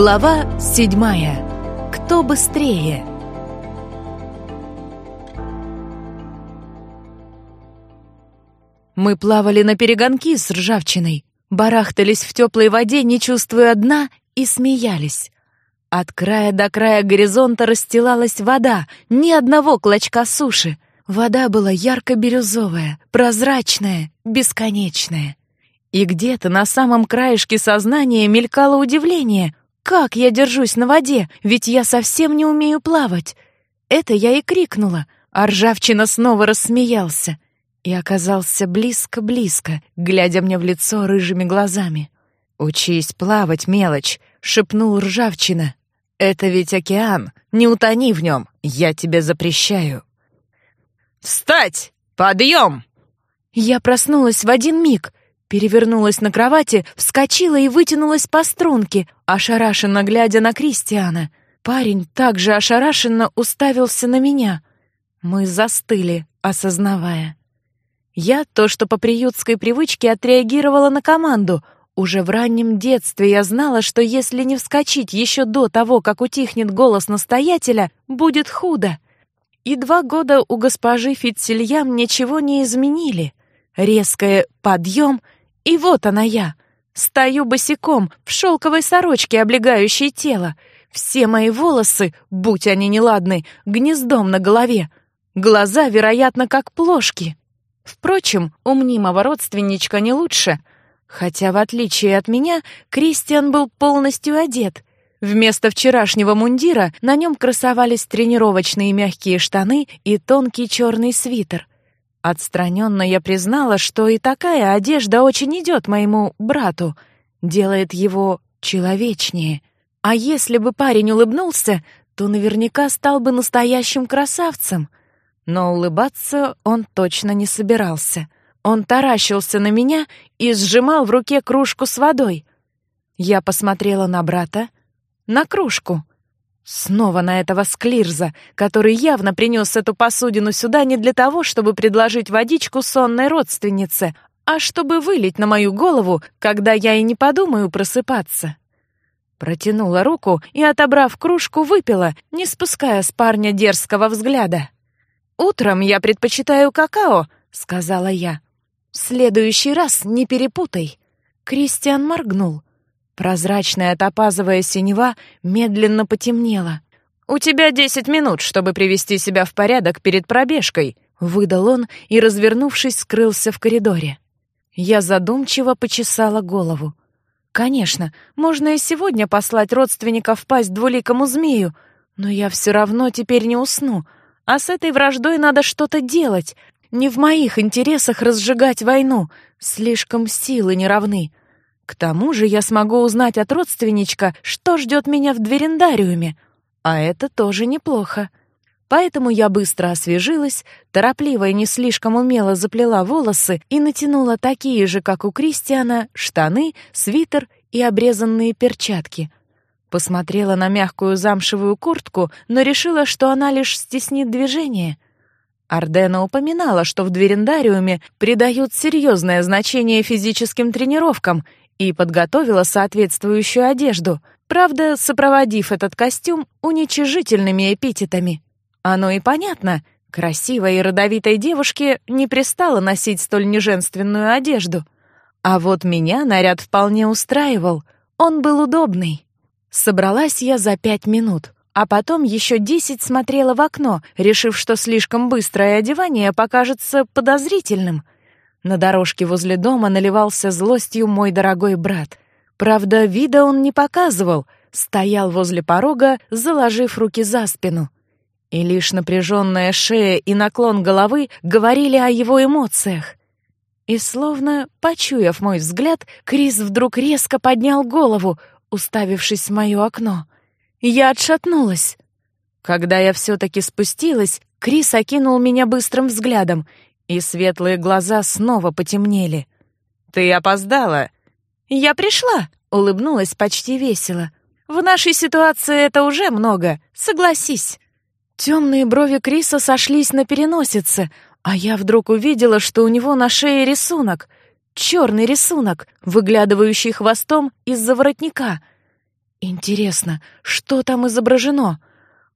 Глава седьмая. Кто быстрее? Мы плавали на перегонки с ржавчиной, барахтались в теплой воде, не чувствуя дна, и смеялись. От края до края горизонта расстилалась вода, ни одного клочка суши. Вода была ярко-бирюзовая, прозрачная, бесконечная. И где-то на самом краешке сознания мелькало удивление. Как я держусь на воде, ведь я совсем не умею плавать. Это я и крикнула, а ржавчина снова рассмеялся и оказался близко-близко, глядя мне в лицо рыжими глазами. «Учись плавать, мелочь!» — шепнул ржавчина. «Это ведь океан, не утони в нем, я тебе запрещаю!» «Встать! Подъем!» Я проснулась в один миг, перевернулась на кровати, вскочила и вытянулась по струнке, ошарашенно глядя на Кристиана. Парень также ошарашенно уставился на меня. Мы застыли, осознавая. Я то, что по приютской привычке отреагировала на команду. Уже в раннем детстве я знала, что если не вскочить еще до того, как утихнет голос настоятеля, будет худо. И два года у госпожи Фитцельям ничего не изменили. Резкое «подъем» — и вот она я. Стою босиком, в шелковой сорочке, облегающей тело. Все мои волосы, будь они неладны, гнездом на голове. Глаза, вероятно, как плошки. Впрочем, у мнимого родственничка не лучше. Хотя, в отличие от меня, Кристиан был полностью одет. Вместо вчерашнего мундира на нем красовались тренировочные мягкие штаны и тонкий черный свитер. Отстраненно я признала, что и такая одежда очень идет моему брату, делает его человечнее. А если бы парень улыбнулся, то наверняка стал бы настоящим красавцем — но улыбаться он точно не собирался. Он таращился на меня и сжимал в руке кружку с водой. Я посмотрела на брата, на кружку. Снова на этого склирза, который явно принес эту посудину сюда не для того, чтобы предложить водичку сонной родственнице, а чтобы вылить на мою голову, когда я и не подумаю просыпаться. Протянула руку и, отобрав кружку, выпила, не спуская с парня дерзкого взгляда. «Утром я предпочитаю какао», — сказала я. «В следующий раз не перепутай». Кристиан моргнул. Прозрачная топазовая синева медленно потемнела. «У тебя десять минут, чтобы привести себя в порядок перед пробежкой», — выдал он и, развернувшись, скрылся в коридоре. Я задумчиво почесала голову. «Конечно, можно и сегодня послать родственников в пасть двуликому змею, но я все равно теперь не усну», а с этой враждой надо что-то делать. Не в моих интересах разжигать войну. Слишком силы не равны. К тому же я смогу узнать от родственничка, что ждет меня в дверендариуме. А это тоже неплохо. Поэтому я быстро освежилась, торопливо и не слишком умело заплела волосы и натянула такие же, как у Кристиана, штаны, свитер и обрезанные перчатки — Посмотрела на мягкую замшевую куртку, но решила, что она лишь стеснит движение. Ардена упоминала, что в дверендариуме придают серьезное значение физическим тренировкам и подготовила соответствующую одежду, правда, сопроводив этот костюм уничижительными эпитетами. Оно и понятно, красивой и родовитой девушке не пристало носить столь неженственную одежду. А вот меня наряд вполне устраивал, он был удобный. Собралась я за пять минут, а потом еще десять смотрела в окно, решив, что слишком быстрое одевание покажется подозрительным. На дорожке возле дома наливался злостью мой дорогой брат. Правда, вида он не показывал, стоял возле порога, заложив руки за спину. И лишь напряженная шея и наклон головы говорили о его эмоциях. И словно, почуяв мой взгляд, Крис вдруг резко поднял голову, уставившись в мое окно. Я отшатнулась. Когда я все-таки спустилась, Крис окинул меня быстрым взглядом, и светлые глаза снова потемнели. «Ты опоздала!» «Я пришла!» — улыбнулась почти весело. «В нашей ситуации это уже много, согласись!» Темные брови Криса сошлись на переносице, а я вдруг увидела, что у него на шее рисунок — черный рисунок, выглядывающий хвостом из-за воротника. Интересно, что там изображено?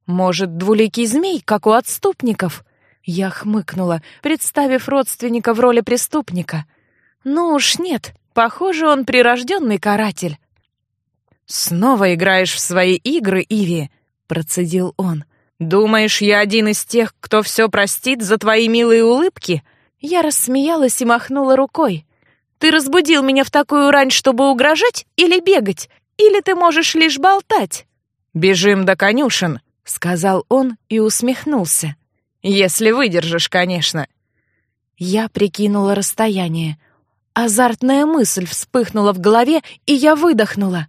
Может, двуликий змей, как у отступников? Я хмыкнула, представив родственника в роли преступника. Ну уж нет, похоже, он прирожденный каратель. «Снова играешь в свои игры, Иви», — процедил он. «Думаешь, я один из тех, кто все простит за твои милые улыбки?» Я рассмеялась и махнула рукой. «Ты разбудил меня в такую рань, чтобы угрожать или бегать? Или ты можешь лишь болтать?» «Бежим до конюшен», — сказал он и усмехнулся. «Если выдержишь, конечно». Я прикинула расстояние. Азартная мысль вспыхнула в голове, и я выдохнула.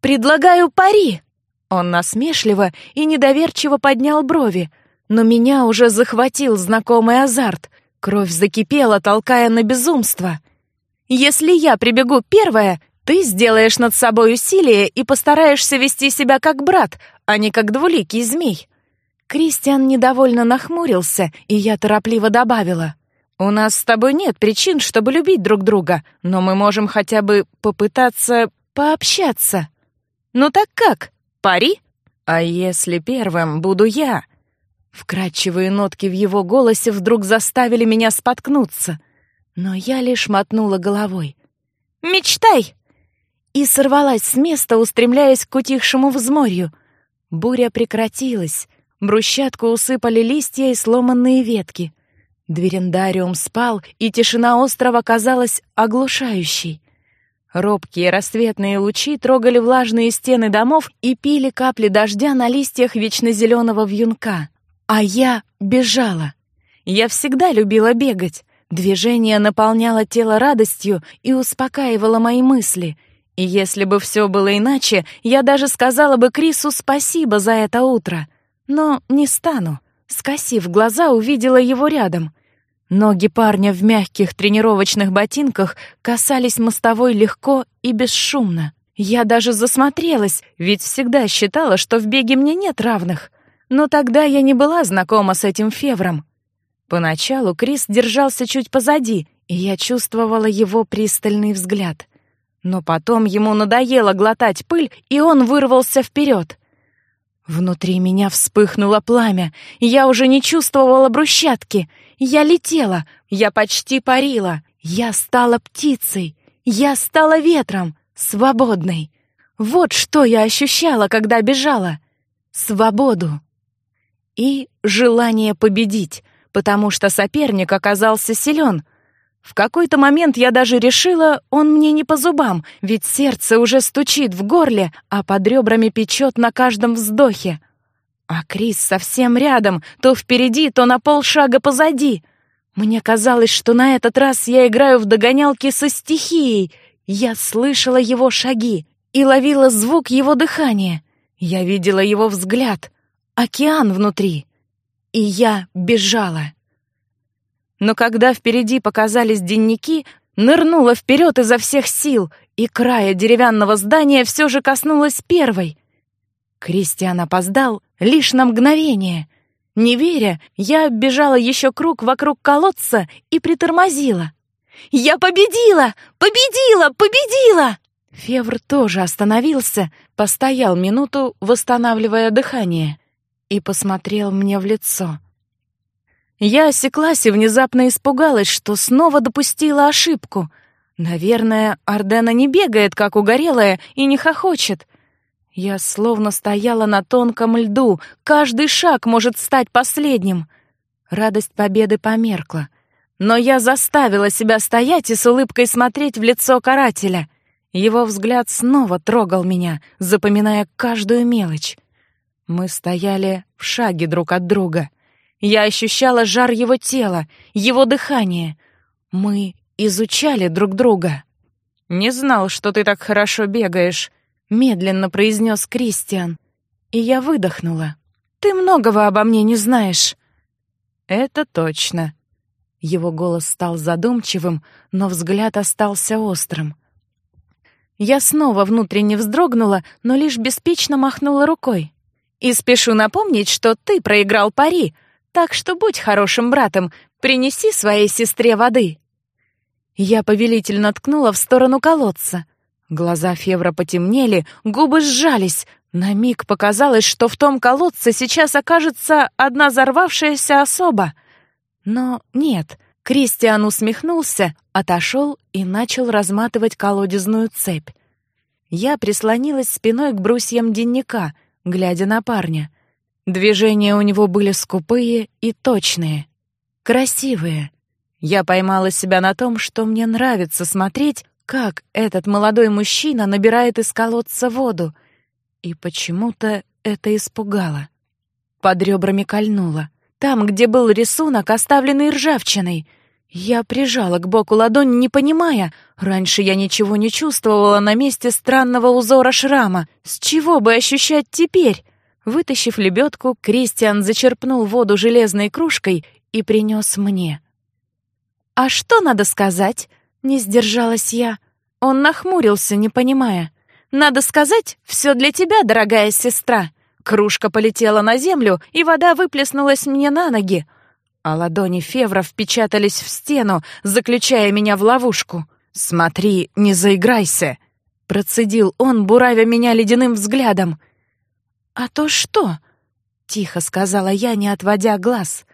«Предлагаю пари!» Он насмешливо и недоверчиво поднял брови, но меня уже захватил знакомый азарт. Кровь закипела, толкая на безумство. «Если я прибегу первая, ты сделаешь над собой усилие и постараешься вести себя как брат, а не как двуликий змей». Кристиан недовольно нахмурился, и я торопливо добавила. «У нас с тобой нет причин, чтобы любить друг друга, но мы можем хотя бы попытаться пообщаться. Ну так как, пари? А если первым буду я?» Вкрадчивые нотки в его голосе вдруг заставили меня споткнуться, но я лишь мотнула головой. «Мечтай!» и сорвалась с места, устремляясь к утихшему взморью. Буря прекратилась, брусчатку усыпали листья и сломанные ветки. Дверендариум спал, и тишина острова казалась оглушающей. Робкие рассветные лучи трогали влажные стены домов и пили капли дождя на листьях вечно зеленого вьюнка. А я бежала. Я всегда любила бегать. Движение наполняло тело радостью и успокаивало мои мысли — и если бы все было иначе, я даже сказала бы Крису спасибо за это утро. Но не стану. Скосив глаза, увидела его рядом. Ноги парня в мягких тренировочных ботинках касались мостовой легко и бесшумно. Я даже засмотрелась, ведь всегда считала, что в беге мне нет равных. Но тогда я не была знакома с этим февром. Поначалу Крис держался чуть позади, и я чувствовала его пристальный взгляд — но потом ему надоело глотать пыль, и он вырвался вперед. Внутри меня вспыхнуло пламя, я уже не чувствовала брусчатки. Я летела, я почти парила, я стала птицей, я стала ветром, свободной. Вот что я ощущала, когда бежала. Свободу. И желание победить, потому что соперник оказался силен — в какой-то момент я даже решила, он мне не по зубам, ведь сердце уже стучит в горле, а под ребрами печет на каждом вздохе. А Крис совсем рядом, то впереди, то на полшага позади. Мне казалось, что на этот раз я играю в догонялки со стихией. Я слышала его шаги и ловила звук его дыхания. Я видела его взгляд, океан внутри. И я бежала но когда впереди показались денники, нырнула вперед изо всех сил, и края деревянного здания все же коснулась первой. Кристиан опоздал лишь на мгновение. Не веря, я бежала еще круг вокруг колодца и притормозила. «Я победила! Победила! Победила!» Февр тоже остановился, постоял минуту, восстанавливая дыхание, и посмотрел мне в лицо. Я осеклась и внезапно испугалась, что снова допустила ошибку. Наверное, Ардена не бегает, как угорелая, и не хохочет. Я словно стояла на тонком льду, каждый шаг может стать последним. Радость победы померкла. Но я заставила себя стоять и с улыбкой смотреть в лицо карателя. Его взгляд снова трогал меня, запоминая каждую мелочь. Мы стояли в шаге друг от друга — я ощущала жар его тела, его дыхание. Мы изучали друг друга. «Не знал, что ты так хорошо бегаешь», — медленно произнес Кристиан. И я выдохнула. «Ты многого обо мне не знаешь». «Это точно». Его голос стал задумчивым, но взгляд остался острым. Я снова внутренне вздрогнула, но лишь беспечно махнула рукой. «И спешу напомнить, что ты проиграл пари, так что будь хорошим братом, принеси своей сестре воды». Я повелительно ткнула в сторону колодца. Глаза Февра потемнели, губы сжались. На миг показалось, что в том колодце сейчас окажется одна взорвавшаяся особа. Но нет, Кристиан усмехнулся, отошел и начал разматывать колодезную цепь. Я прислонилась спиной к брусьям денника, глядя на парня. Движения у него были скупые и точные. Красивые. Я поймала себя на том, что мне нравится смотреть, как этот молодой мужчина набирает из колодца воду. И почему-то это испугало. Под ребрами кольнуло. Там, где был рисунок, оставленный ржавчиной. Я прижала к боку ладонь, не понимая. Раньше я ничего не чувствовала на месте странного узора шрама. С чего бы ощущать теперь? Вытащив лебедку, Кристиан зачерпнул воду железной кружкой и принес мне. «А что надо сказать?» — не сдержалась я. Он нахмурился, не понимая. «Надо сказать, все для тебя, дорогая сестра». Кружка полетела на землю, и вода выплеснулась мне на ноги. А ладони Февра впечатались в стену, заключая меня в ловушку. «Смотри, не заиграйся!» Процедил он, буравя меня ледяным взглядом. «А то что?» — тихо сказала я, не отводя глаз.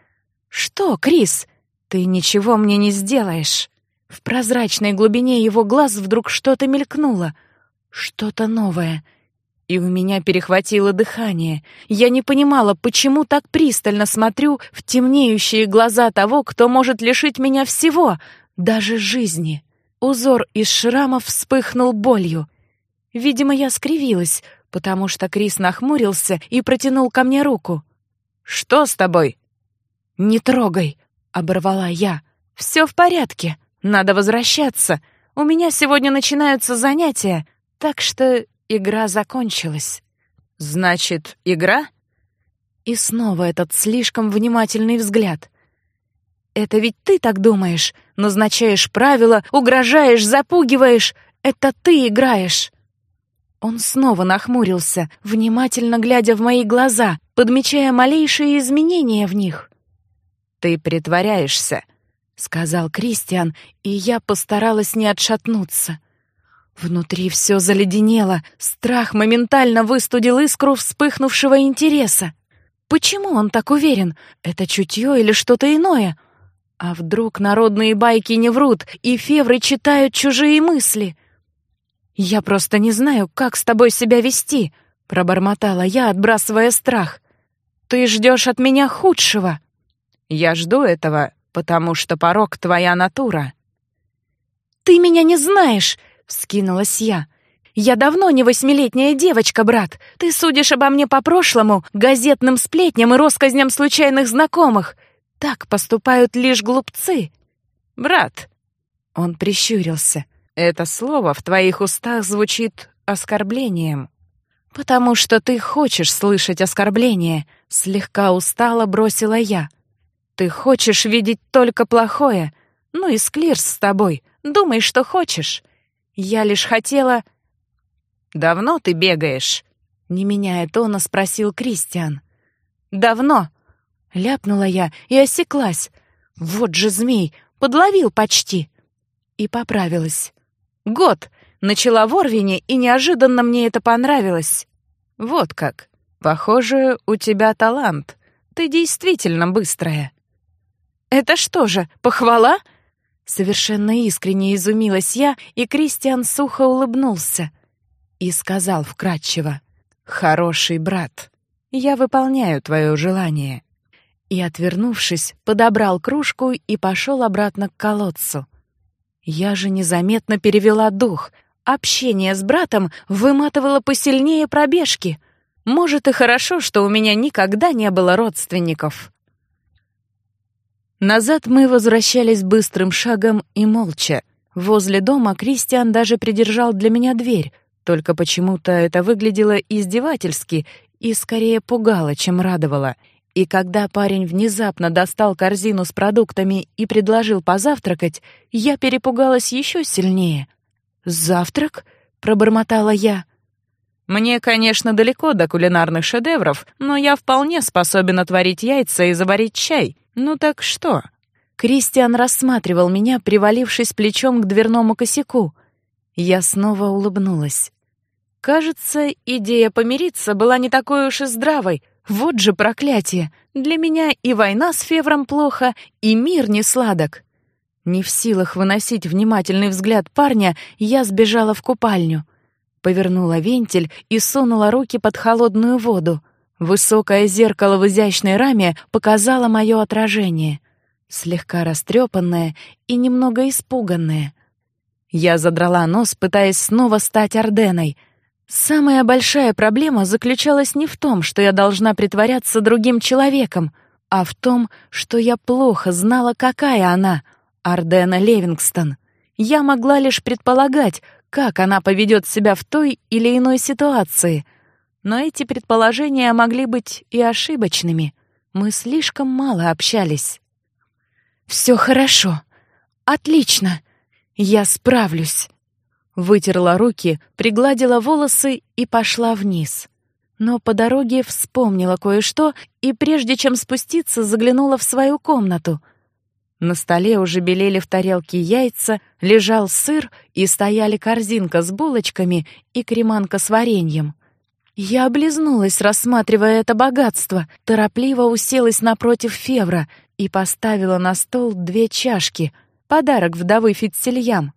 «Что, Крис? Ты ничего мне не сделаешь». В прозрачной глубине его глаз вдруг что-то мелькнуло. Что-то новое. И у меня перехватило дыхание. Я не понимала, почему так пристально смотрю в темнеющие глаза того, кто может лишить меня всего, даже жизни. Узор из шрамов вспыхнул болью. Видимо, я скривилась, потому что Крис нахмурился и протянул ко мне руку. «Что с тобой?» «Не трогай», — оборвала я. «Все в порядке». Надо возвращаться. У меня сегодня начинаются занятия, так что игра закончилась. Значит, игра? И снова этот слишком внимательный взгляд. Это ведь ты так думаешь, назначаешь правила, угрожаешь, запугиваешь. Это ты играешь. Он снова нахмурился, внимательно глядя в мои глаза, подмечая малейшие изменения в них. Ты притворяешься, — сказал Кристиан, и я постаралась не отшатнуться. Внутри все заледенело, страх моментально выстудил искру вспыхнувшего интереса. Почему он так уверен? Это чутье или что-то иное? А вдруг народные байки не врут, и февры читают чужие мысли? «Я просто не знаю, как с тобой себя вести», — пробормотала я, отбрасывая страх. «Ты ждешь от меня худшего». «Я жду этого потому что порог твоя натура». «Ты меня не знаешь!» — вскинулась я. «Я давно не восьмилетняя девочка, брат. Ты судишь обо мне по прошлому, газетным сплетням и россказням случайных знакомых. Так поступают лишь глупцы». «Брат!» — он прищурился. «Это слово в твоих устах звучит оскорблением». «Потому что ты хочешь слышать оскорбление», — слегка устало бросила я. Ты хочешь видеть только плохое. Ну и Склирс с тобой. Думай, что хочешь. Я лишь хотела... Давно ты бегаешь? Не меняя тона, спросил Кристиан. Давно. Ляпнула я и осеклась. Вот же змей, подловил почти. И поправилась. Год. Начала в Орвине, и неожиданно мне это понравилось. Вот как. Похоже, у тебя талант. Ты действительно быстрая. «Это что же, похвала?» Совершенно искренне изумилась я, и Кристиан сухо улыбнулся и сказал вкратчиво, «Хороший брат, я выполняю твое желание». И, отвернувшись, подобрал кружку и пошел обратно к колодцу. Я же незаметно перевела дух. Общение с братом выматывало посильнее пробежки. Может, и хорошо, что у меня никогда не было родственников. Назад мы возвращались быстрым шагом и молча. Возле дома Кристиан даже придержал для меня дверь, только почему-то это выглядело издевательски и скорее пугало, чем радовало. И когда парень внезапно достал корзину с продуктами и предложил позавтракать, я перепугалась еще сильнее. «Завтрак?» — пробормотала я. «Мне, конечно, далеко до кулинарных шедевров, но я вполне способен отварить яйца и заварить чай», «Ну так что?» Кристиан рассматривал меня, привалившись плечом к дверному косяку. Я снова улыбнулась. Кажется, идея помириться была не такой уж и здравой. Вот же проклятие! Для меня и война с Февром плохо, и мир не сладок. Не в силах выносить внимательный взгляд парня, я сбежала в купальню. Повернула вентиль и сунула руки под холодную воду. Высокое зеркало в изящной раме показало мое отражение. Слегка растрепанное и немного испуганное. Я задрала нос, пытаясь снова стать Орденой. Самая большая проблема заключалась не в том, что я должна притворяться другим человеком, а в том, что я плохо знала, какая она, Ардена Левингстон. Я могла лишь предполагать, как она поведет себя в той или иной ситуации. Но эти предположения могли быть и ошибочными. Мы слишком мало общались. «Все хорошо. Отлично. Я справлюсь». Вытерла руки, пригладила волосы и пошла вниз. Но по дороге вспомнила кое-что и, прежде чем спуститься, заглянула в свою комнату — на столе уже белели в тарелке яйца, лежал сыр и стояли корзинка с булочками и креманка с вареньем. Я облизнулась, рассматривая это богатство, торопливо уселась напротив Февра и поставила на стол две чашки, подарок вдовы Фитцельям.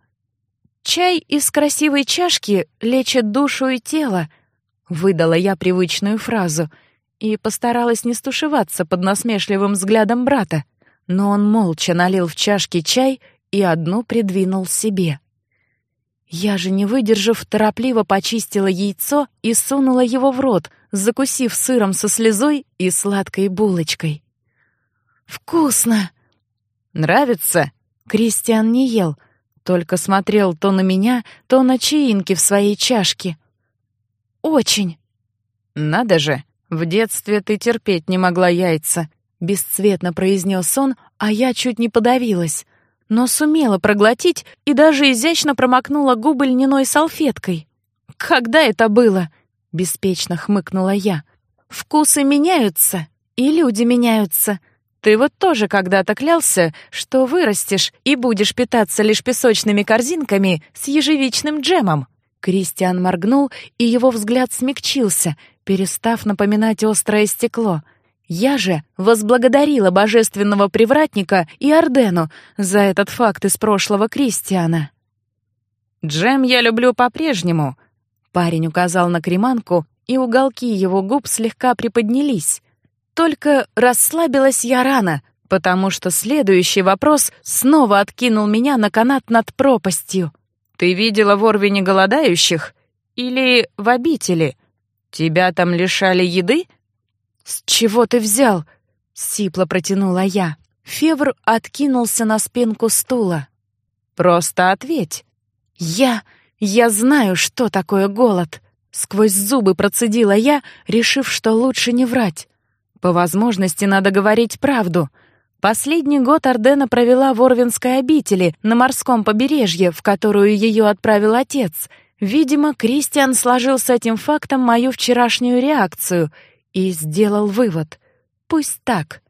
«Чай из красивой чашки лечит душу и тело», — выдала я привычную фразу и постаралась не стушеваться под насмешливым взглядом брата но он молча налил в чашки чай и одну придвинул себе. Я же, не выдержав, торопливо почистила яйцо и сунула его в рот, закусив сыром со слезой и сладкой булочкой. «Вкусно!» «Нравится?» Кристиан не ел, только смотрел то на меня, то на чаинки в своей чашке. «Очень!» «Надо же, в детстве ты терпеть не могла яйца. Бесцветно произнес он, а я чуть не подавилась, но сумела проглотить и даже изящно промокнула губы льняной салфеткой. «Когда это было?» — беспечно хмыкнула я. «Вкусы меняются, и люди меняются. Ты вот тоже когда-то клялся, что вырастешь и будешь питаться лишь песочными корзинками с ежевичным джемом». Кристиан моргнул, и его взгляд смягчился, перестав напоминать острое стекло — я же возблагодарила божественного привратника и Ордену за этот факт из прошлого Кристиана. «Джем я люблю по-прежнему», — парень указал на креманку, и уголки его губ слегка приподнялись. Только расслабилась я рано, потому что следующий вопрос снова откинул меня на канат над пропастью. «Ты видела в Орвине голодающих? Или в обители? Тебя там лишали еды?» «С чего ты взял?» — сипло протянула я. Февр откинулся на спинку стула. «Просто ответь». «Я... я знаю, что такое голод», — сквозь зубы процедила я, решив, что лучше не врать. По возможности надо говорить правду. Последний год Ардена провела в Орвинской обители, на морском побережье, в которую ее отправил отец. Видимо, Кристиан сложил с этим фактом мою вчерашнюю реакцию — и сделал вывод. Пусть так.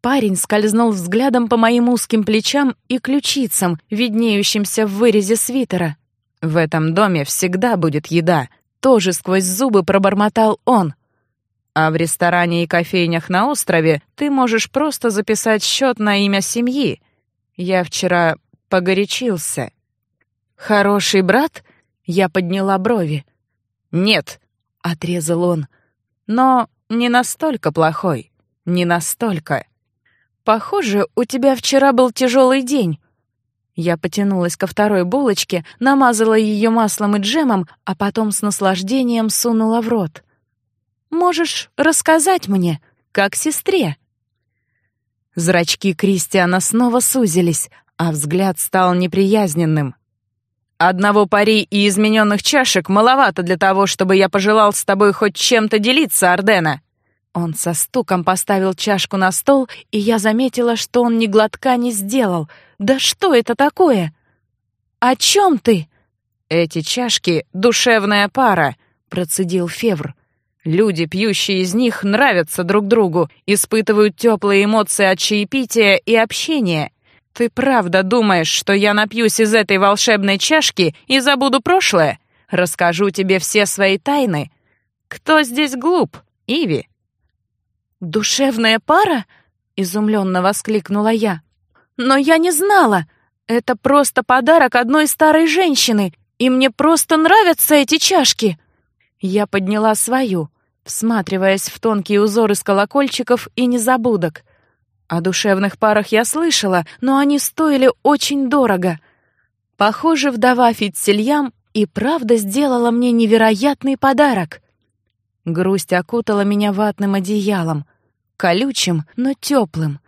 Парень скользнул взглядом по моим узким плечам и ключицам, виднеющимся в вырезе свитера. В этом доме всегда будет еда, тоже сквозь зубы пробормотал он. А в ресторане и кофейнях на острове ты можешь просто записать счет на имя семьи. Я вчера погорячился. Хороший брат? Я подняла брови. Нет, отрезал он. Но не настолько плохой. Не настолько. Похоже, у тебя вчера был тяжелый день. Я потянулась ко второй булочке, намазала ее маслом и джемом, а потом с наслаждением сунула в рот. Можешь рассказать мне, как сестре? Зрачки Кристиана снова сузились, а взгляд стал неприязненным. Одного пари и измененных чашек маловато для того, чтобы я пожелал с тобой хоть чем-то делиться, Ардена. Он со стуком поставил чашку на стол, и я заметила, что он ни глотка не сделал. Да что это такое? О чем ты? Эти чашки — душевная пара, процедил Февр. Люди, пьющие из них, нравятся друг другу, испытывают теплые эмоции от чаепития и общения. Ты правда думаешь, что я напьюсь из этой волшебной чашки и забуду прошлое? Расскажу тебе все свои тайны. Кто здесь глуп, Иви?» «Душевная пара?» — изумленно воскликнула я. «Но я не знала. Это просто подарок одной старой женщины, и мне просто нравятся эти чашки». Я подняла свою, всматриваясь в тонкие узоры с колокольчиков и незабудок. О душевных парах я слышала, но они стоили очень дорого. Похоже, вдова Фитцельям и правда сделала мне невероятный подарок. Грусть окутала меня ватным одеялом, колючим, но теплым.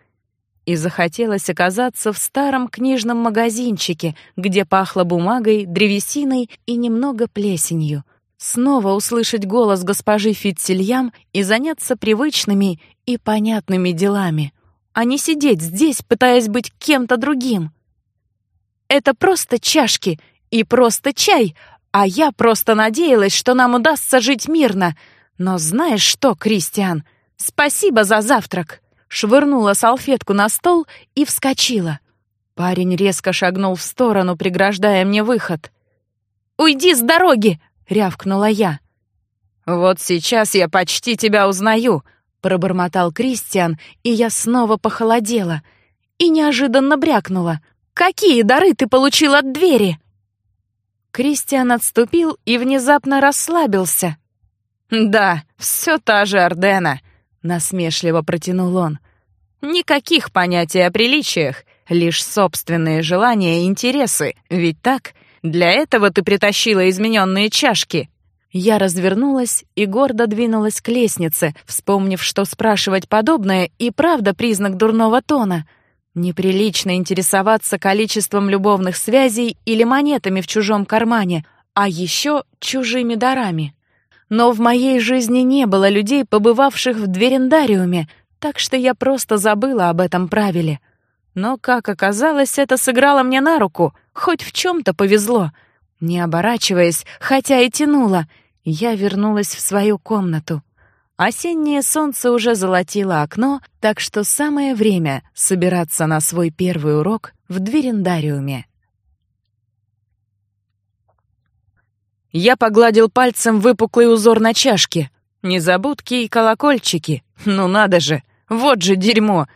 И захотелось оказаться в старом книжном магазинчике, где пахло бумагой, древесиной и немного плесенью. Снова услышать голос госпожи Фитцельям и заняться привычными и понятными делами, а не сидеть здесь, пытаясь быть кем-то другим. Это просто чашки и просто чай, а я просто надеялась, что нам удастся жить мирно — но знаешь что, Кристиан, спасибо за завтрак. Швырнула салфетку на стол и вскочила. Парень резко шагнул в сторону, преграждая мне выход. «Уйди с дороги!» — рявкнула я. «Вот сейчас я почти тебя узнаю», — пробормотал Кристиан, и я снова похолодела и неожиданно брякнула. «Какие дары ты получил от двери?» Кристиан отступил и внезапно расслабился. «Да, все та же Ордена», — насмешливо протянул он. «Никаких понятий о приличиях, лишь собственные желания и интересы, ведь так? Для этого ты притащила измененные чашки». Я развернулась и гордо двинулась к лестнице, вспомнив, что спрашивать подобное и правда признак дурного тона. Неприлично интересоваться количеством любовных связей или монетами в чужом кармане, а еще чужими дарами. Но в моей жизни не было людей, побывавших в дверендариуме, так что я просто забыла об этом правиле. Но, как оказалось, это сыграло мне на руку, хоть в чем-то повезло. Не оборачиваясь, хотя и тянула, я вернулась в свою комнату. Осеннее солнце уже золотило окно, так что самое время собираться на свой первый урок в дверендариуме. Я погладил пальцем выпуклый узор на чашке. Незабудки и колокольчики. Ну надо же, вот же дерьмо.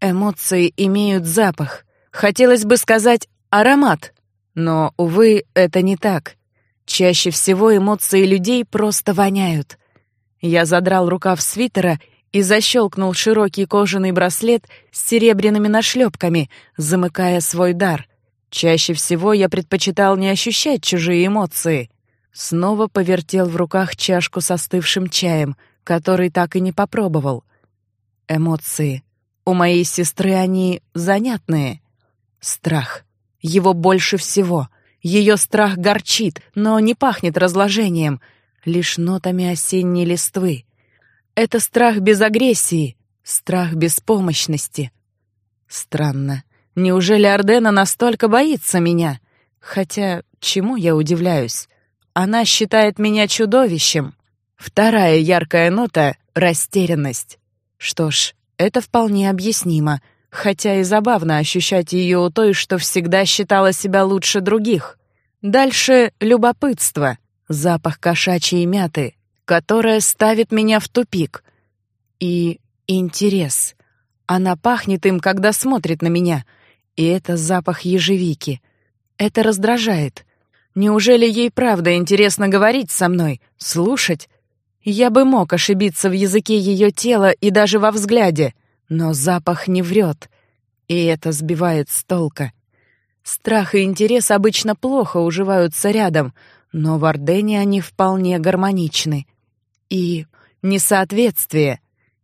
Эмоции имеют запах. Хотелось бы сказать аромат. Но, увы, это не так. Чаще всего эмоции людей просто воняют. Я задрал рукав свитера и защелкнул широкий кожаный браслет с серебряными нашлепками, замыкая свой дар. Чаще всего я предпочитал не ощущать чужие эмоции. Снова повертел в руках чашку с остывшим чаем, который так и не попробовал. Эмоции. У моей сестры они занятные. Страх. Его больше всего. Ее страх горчит, но не пахнет разложением, лишь нотами осенней листвы. Это страх без агрессии, страх беспомощности. Странно. Неужели Ардена настолько боится меня? Хотя, чему я удивляюсь? Она считает меня чудовищем. Вторая яркая нота — растерянность. Что ж, это вполне объяснимо, хотя и забавно ощущать ее у той, что всегда считала себя лучше других. Дальше — любопытство, запах кошачьей мяты, которая ставит меня в тупик. И интерес. Она пахнет им, когда смотрит на меня, и это запах ежевики. Это раздражает. Неужели ей правда интересно говорить со мной, слушать? Я бы мог ошибиться в языке ее тела и даже во взгляде, но запах не врет, и это сбивает с толка. Страх и интерес обычно плохо уживаются рядом, но в Ордене они вполне гармоничны. И несоответствие.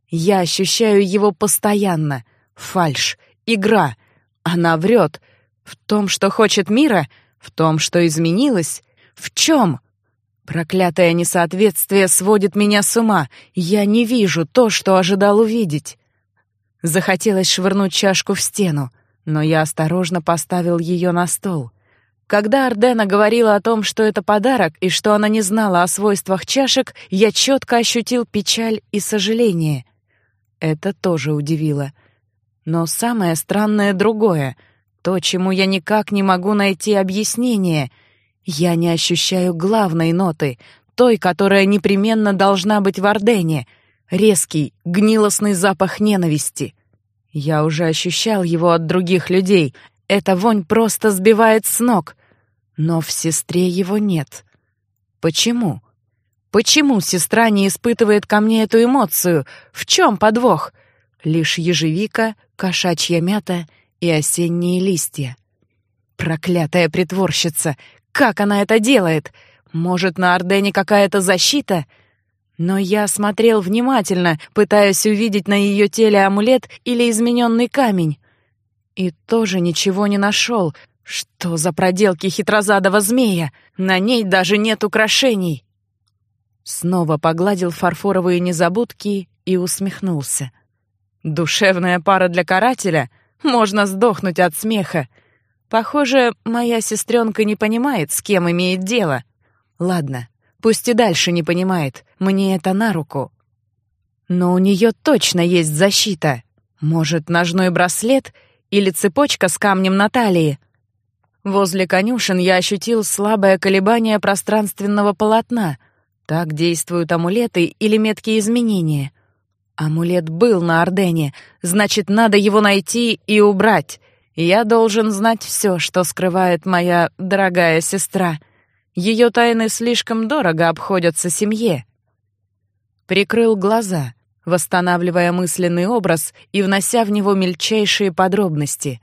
Я ощущаю его постоянно. Фальш, игра. Она врет. В том, что хочет мира — в том, что изменилось? В чем? Проклятое несоответствие сводит меня с ума. Я не вижу то, что ожидал увидеть. Захотелось швырнуть чашку в стену, но я осторожно поставил ее на стол. Когда Ардена говорила о том, что это подарок и что она не знала о свойствах чашек, я четко ощутил печаль и сожаление. Это тоже удивило. Но самое странное другое — То, чему я никак не могу найти объяснение. Я не ощущаю главной ноты, той, которая непременно должна быть в Ордене. Резкий, гнилостный запах ненависти. Я уже ощущал его от других людей. Эта вонь просто сбивает с ног. Но в сестре его нет. Почему? Почему сестра не испытывает ко мне эту эмоцию? В чем подвох? Лишь ежевика, кошачья мята и осенние листья. Проклятая притворщица! Как она это делает? Может, на Ордене какая-то защита? Но я смотрел внимательно, пытаясь увидеть на ее теле амулет или измененный камень. И тоже ничего не нашел. Что за проделки хитрозадого змея? На ней даже нет украшений. Снова погладил фарфоровые незабудки и усмехнулся. Душевная пара для карателя? Можно сдохнуть от смеха. Похоже, моя сестренка не понимает, с кем имеет дело. Ладно, пусть и дальше не понимает, мне это на руку. Но у нее точно есть защита. Может, ножной браслет или цепочка с камнем на талии? Возле конюшен я ощутил слабое колебание пространственного полотна — так действуют амулеты или меткие изменения. Амулет был на Ордене, значит, надо его найти и убрать. Я должен знать все, что скрывает моя дорогая сестра. Ее тайны слишком дорого обходятся семье. Прикрыл глаза, восстанавливая мысленный образ и внося в него мельчайшие подробности.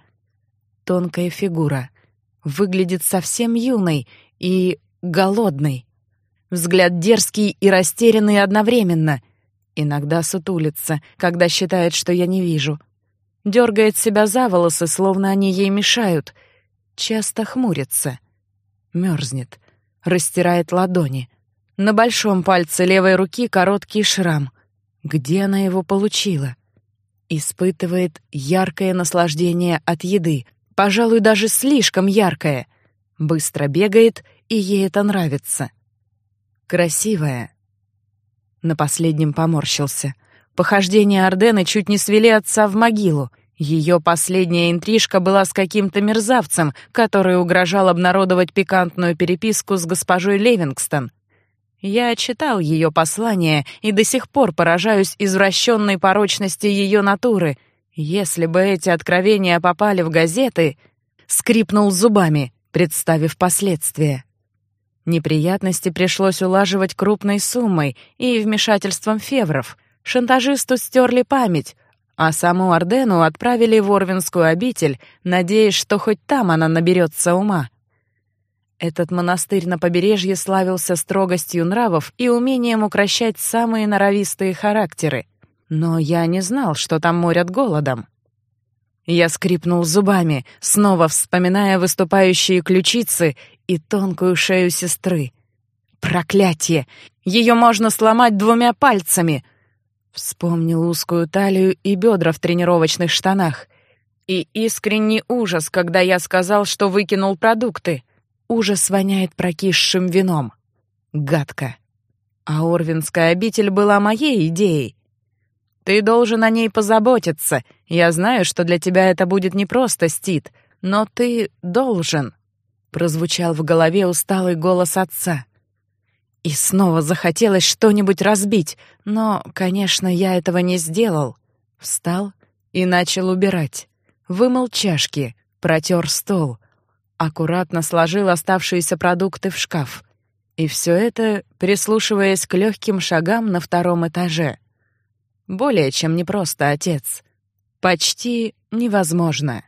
Тонкая фигура. Выглядит совсем юной и голодной. Взгляд дерзкий и растерянный одновременно. Иногда сутулится, когда считает, что я не вижу. Дергает себя за волосы, словно они ей мешают. Часто хмурится. Мерзнет. Растирает ладони. На большом пальце левой руки короткий шрам. Где она его получила? Испытывает яркое наслаждение от еды. Пожалуй, даже слишком яркое. Быстро бегает, и ей это нравится. Красивая. На последнем поморщился. Похождения Ордены чуть не свели отца в могилу. Ее последняя интрижка была с каким-то мерзавцем, который угрожал обнародовать пикантную переписку с госпожой Левингстон. Я читал ее послание и до сих пор поражаюсь извращенной порочности ее натуры. Если бы эти откровения попали в газеты, скрипнул зубами, представив последствия. Неприятности пришлось улаживать крупной суммой и вмешательством февров. Шантажисту стерли память, а саму Ордену отправили в Орвинскую обитель, надеясь, что хоть там она наберется ума. Этот монастырь на побережье славился строгостью нравов и умением укращать самые норовистые характеры. Но я не знал, что там морят голодом. Я скрипнул зубами, снова вспоминая выступающие ключицы и тонкую шею сестры. Проклятие! Ее можно сломать двумя пальцами! Вспомнил узкую талию и бедра в тренировочных штанах. И искренний ужас, когда я сказал, что выкинул продукты. Ужас воняет прокисшим вином. Гадко. А Орвинская обитель была моей идеей. Ты должен о ней позаботиться. Я знаю, что для тебя это будет непросто, Стит, но ты должен. Прозвучал в голове усталый голос отца. И снова захотелось что-нибудь разбить, но, конечно, я этого не сделал. Встал и начал убирать. Вымыл чашки, протер стол, аккуратно сложил оставшиеся продукты в шкаф. И все это, прислушиваясь к легким шагам на втором этаже. Более чем непросто, отец. Почти невозможно.